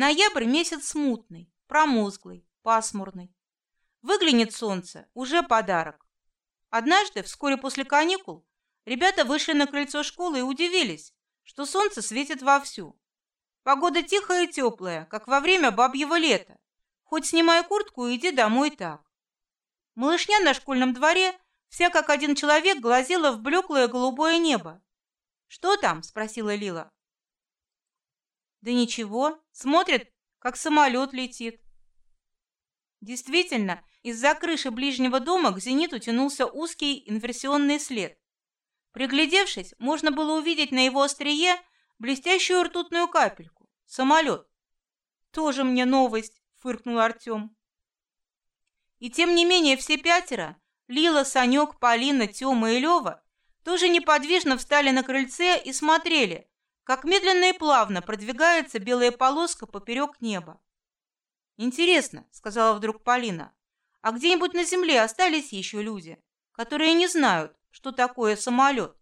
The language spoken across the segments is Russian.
Ноябрь месяц смутный, промозглый, пасмурный. Выглянет солнце, уже подарок. Однажды, вскоре после каникул, ребята вышли на крыльцо школы и удивились, что солнце светит вовсю. Погода тихая и теплая, как во время бабьего лета. Хоть снимай куртку и иди домой так. Малышня на школьном дворе, вся как один человек, глазела в блеклое голубое небо. Что там? спросила Лила. Да ничего, смотрит, как самолет летит. Действительно, из-за крыши ближнего дома к зениту тянулся узкий инверсионный след. Приглядевшись, можно было увидеть на его острие блестящую ртутную капельку самолет. Тоже мне новость, фыркнул Артем. И тем не менее все пятеро Лила, Санек, Полина, Тёма и Лева тоже неподвижно встали на крыльце и смотрели, как медленно и плавно продвигается белая полоска поперек неба. Интересно, сказала вдруг Полина, а где-нибудь на земле остались еще люди, которые не знают, что такое самолет?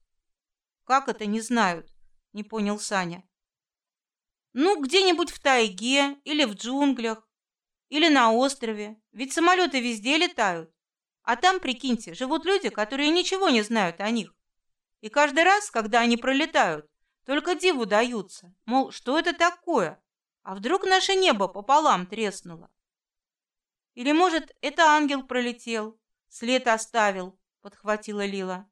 Как это не знают? Не понял Саня. Ну, где-нибудь в тайге или в джунглях, или на острове, ведь самолеты везде летают. А там, прикиньте, живут люди, которые ничего не знают о них. И каждый раз, когда они пролетают, только диву даются, мол, что это такое? А вдруг наше небо пополам треснуло? Или, может, это ангел пролетел, след оставил, подхватила Лила.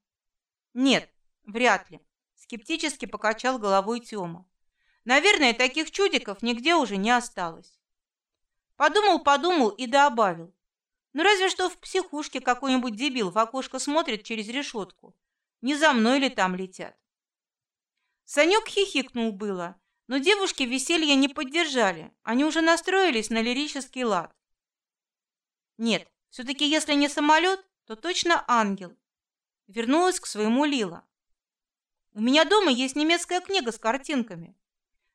Нет, вряд ли, скептически покачал головой Тёма. Наверное, таких чудиков нигде уже не осталось. Подумал, подумал и добавил: ну разве что в психушке какой-нибудь дебил в окошко смотрит через решетку. Не за мной ли там летят? Санек хихикнул было, но девушки веселье не поддержали. Они уже настроились на лирический лад. Нет, все-таки если не самолет, то точно ангел. Вернулась к своему Лила. У меня дома есть немецкая книга с картинками.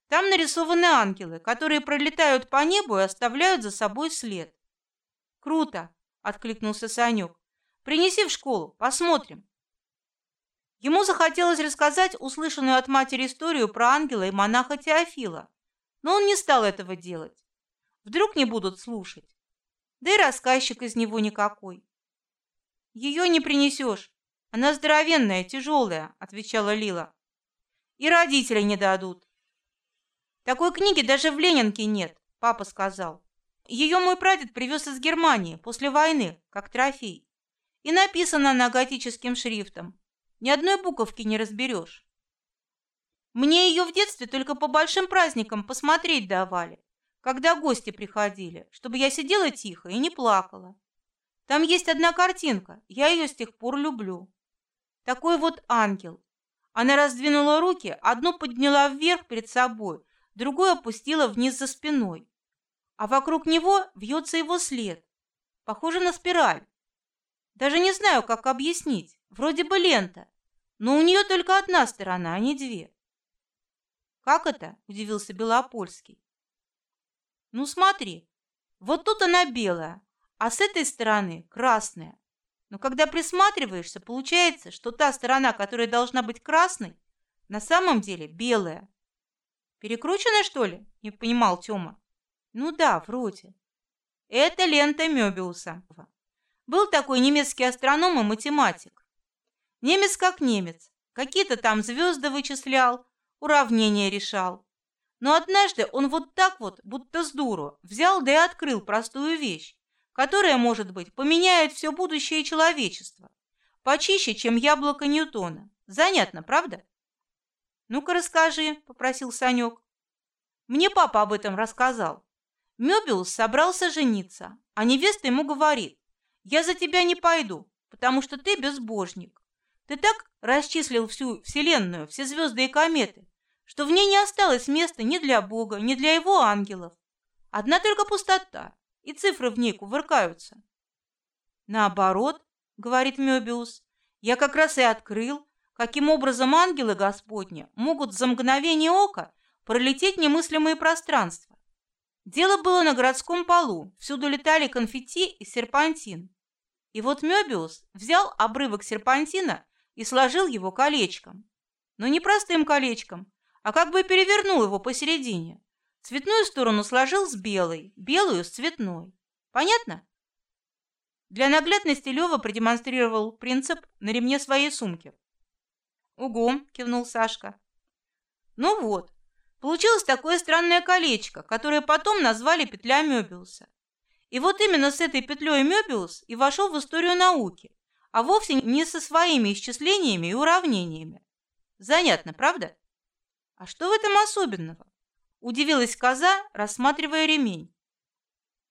Там нарисованы ангелы, которые пролетают по небу и оставляют за собой след. Круто, откликнулся Санек. Принеси в школу, посмотрим. Ему захотелось рассказать услышанную от матери историю про ангела и монаха Теофила, но он не стал этого делать. Вдруг не будут слушать. Да и рассказчик из него никакой. Ее не принесешь, она здоровенная, тяжелая, отвечала Лила. И родители не дадут. Такой книги даже в Ленинке нет, папа сказал. Ее мой прадед привез из Германии после войны, как трофей. И написана она готическим шрифтом. Ни одной буковки не разберешь. Мне ее в детстве только по большим праздникам посмотреть давали, когда гости приходили, чтобы я сидела тихо и не плакала. Там есть одна картинка, я ее с тех пор люблю. Такой вот ангел. Она раздвинула руки, одну подняла вверх перед собой, другую опустила вниз за спиной, а вокруг него вьется его след, похоже на спираль. Даже не знаю, как объяснить. Вроде бы лента, но у нее только одна сторона, а не две. Как это? удивился Белопольский. Ну смотри, вот тут она белая, а с этой стороны красная. Но когда присматриваешься, получается, что та сторона, которая должна быть красной, на самом деле белая. Перекручена, что ли? Не понимал Тёма. Ну да, вроде. Это лента Мёбиуса. Был такой немецкий астроном и математик. Немец как немец, какие-то там звезды вычислял, уравнения решал. Но однажды он вот так вот, будто с дуру, взял да и открыл простую вещь, которая, может быть, поменяет все будущее человечества, почище, чем яблоко Ньютона. Занятно, правда? Ну-ка расскажи, попросил Санек. Мне папа об этом рассказал. Мёбиус собрался жениться, а невеста ему говорит: "Я за тебя не пойду, потому что ты безбожник. Ты так расчислил всю вселенную, все звезды и кометы, что в ней не осталось места ни для Бога, ни для его ангелов. Одна только пустота, и цифры в ней кувыркаются. Наоборот, говорит Мёбиус, я как раз и открыл, каким образом ангелы Господни могут за мгновение ока пролететь немыслимые пространства. Дело было на городском полу, всюду летали конфетти и серпантин. И вот Мёбиус взял обрывок серпантина и сложил его колечком. Но не простым колечком, а как бы перевернул его посередине, Цветную сторону сложил с белой, белую с цветной. Понятно? Для наглядности Лева продемонстрировал принцип на ремне своей сумки. «Угу», — кивнул Сашка. «Ну вот, получилось такое странное колечко, которое потом назвали петля Мёбиуса. И вот именно с этой петлей Мёбиус и вошел в историю науки, а вовсе не со своими исчислениями и уравнениями. Занятно, правда? А что в этом особенного? Удивилась коза, рассматривая ремень.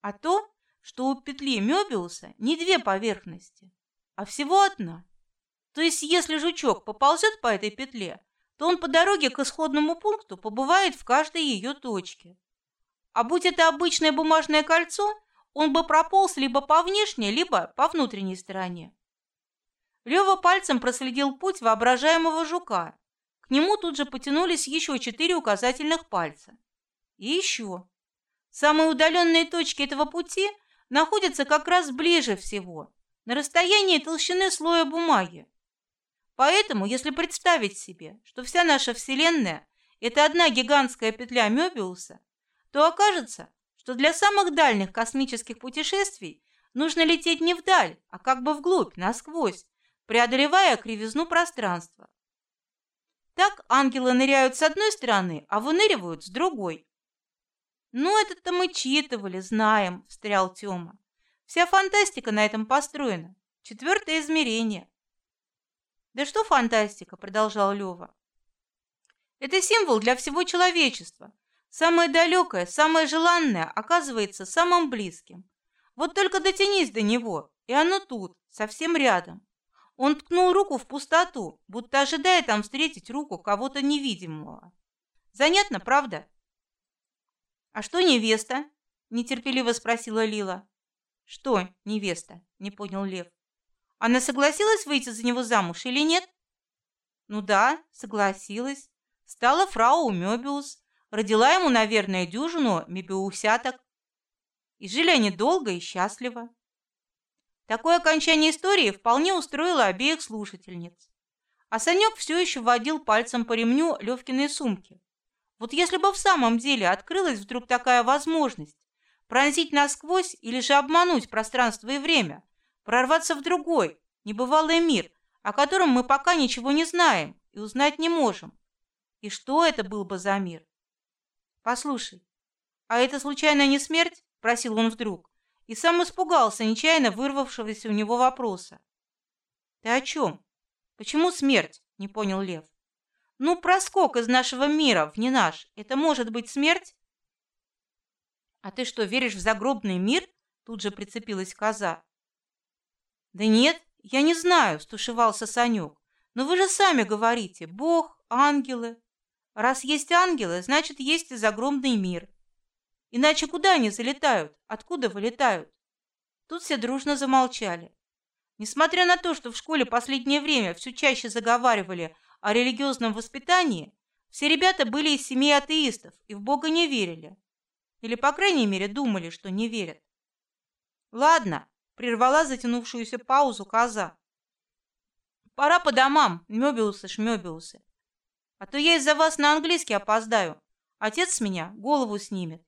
А то, что у петли Мёбиуса не две поверхности, а всего одна. То есть, если жучок поползет по этой петле, то он по дороге к исходному пункту побывает в каждой ее точке. А будь это обычное бумажное кольцо, он бы прополз либо по внешней, либо по внутренней стороне. Лева пальцем проследил путь воображаемого жука. К нему тут же потянулись еще четыре указательных пальца. И еще. Самые удаленные точки этого пути находятся как раз ближе всего, на расстоянии толщины слоя бумаги. Поэтому, если представить себе, что вся наша Вселенная – это одна гигантская петля Мёбиуса, то окажется, что для самых дальних космических путешествий нужно лететь не вдаль, а как бы вглубь, насквозь, преодолевая кривизну пространства. Так ангелы ныряют с одной стороны, а выныривают с другой. Ну, это-то мы читывали, знаем, встрял Тёма. Вся фантастика на этом построена. Четвертое измерение. Да что фантастика, продолжал Лёва. Это символ для всего человечества. Самое далекое, самое желанное оказывается самым близким. Вот только дотянись до него, и оно тут, совсем рядом. Он ткнул руку в пустоту, будто ожидая там встретить руку кого-то невидимого. Занятно, правда? А что невеста? нетерпеливо спросила Лила. Что невеста? не понял Лев. Она согласилась выйти за него замуж или нет? Ну да, согласилась. Стала фрау Мёбиус, родила ему, наверное, дюжину мебиусяток. И жили они долго и счастливо. Такое окончание истории вполне устроило обеих слушательниц. А Санек все еще водил пальцем по ремню Левкиной сумки. Вот если бы в самом деле открылась вдруг такая возможность пронзить насквозь или же обмануть пространство и время, прорваться в другой, небывалый мир, о котором мы пока ничего не знаем и узнать не можем. И что это был бы за мир? Послушай, а это случайно не смерть? – просил он вдруг и сам испугался нечаянно вырвавшегося у него вопроса. Ты о чем? Почему смерть? Не понял Лев. Ну, проскок из нашего мира в не наш. Это может быть смерть? А ты что, веришь в загробный мир? Тут же прицепилась коза. Да нет, я не знаю, стушевался Санек. Но вы же сами говорите, Бог, ангелы. Раз есть ангелы, значит есть и загробный мир. Иначе куда они залетают? Откуда вылетают? Тут все дружно замолчали. Несмотря на то, что в школе последнее время все чаще заговаривали о религиозном воспитании, все ребята были из семей атеистов и в Бога не верили. Или, по крайней мере, думали, что не верят. Ладно, прервала затянувшуюся паузу коза. Пора по домам, мёбиусы, шмёбиусы. А то я из-за вас на английский опоздаю. Отец с меня голову снимет.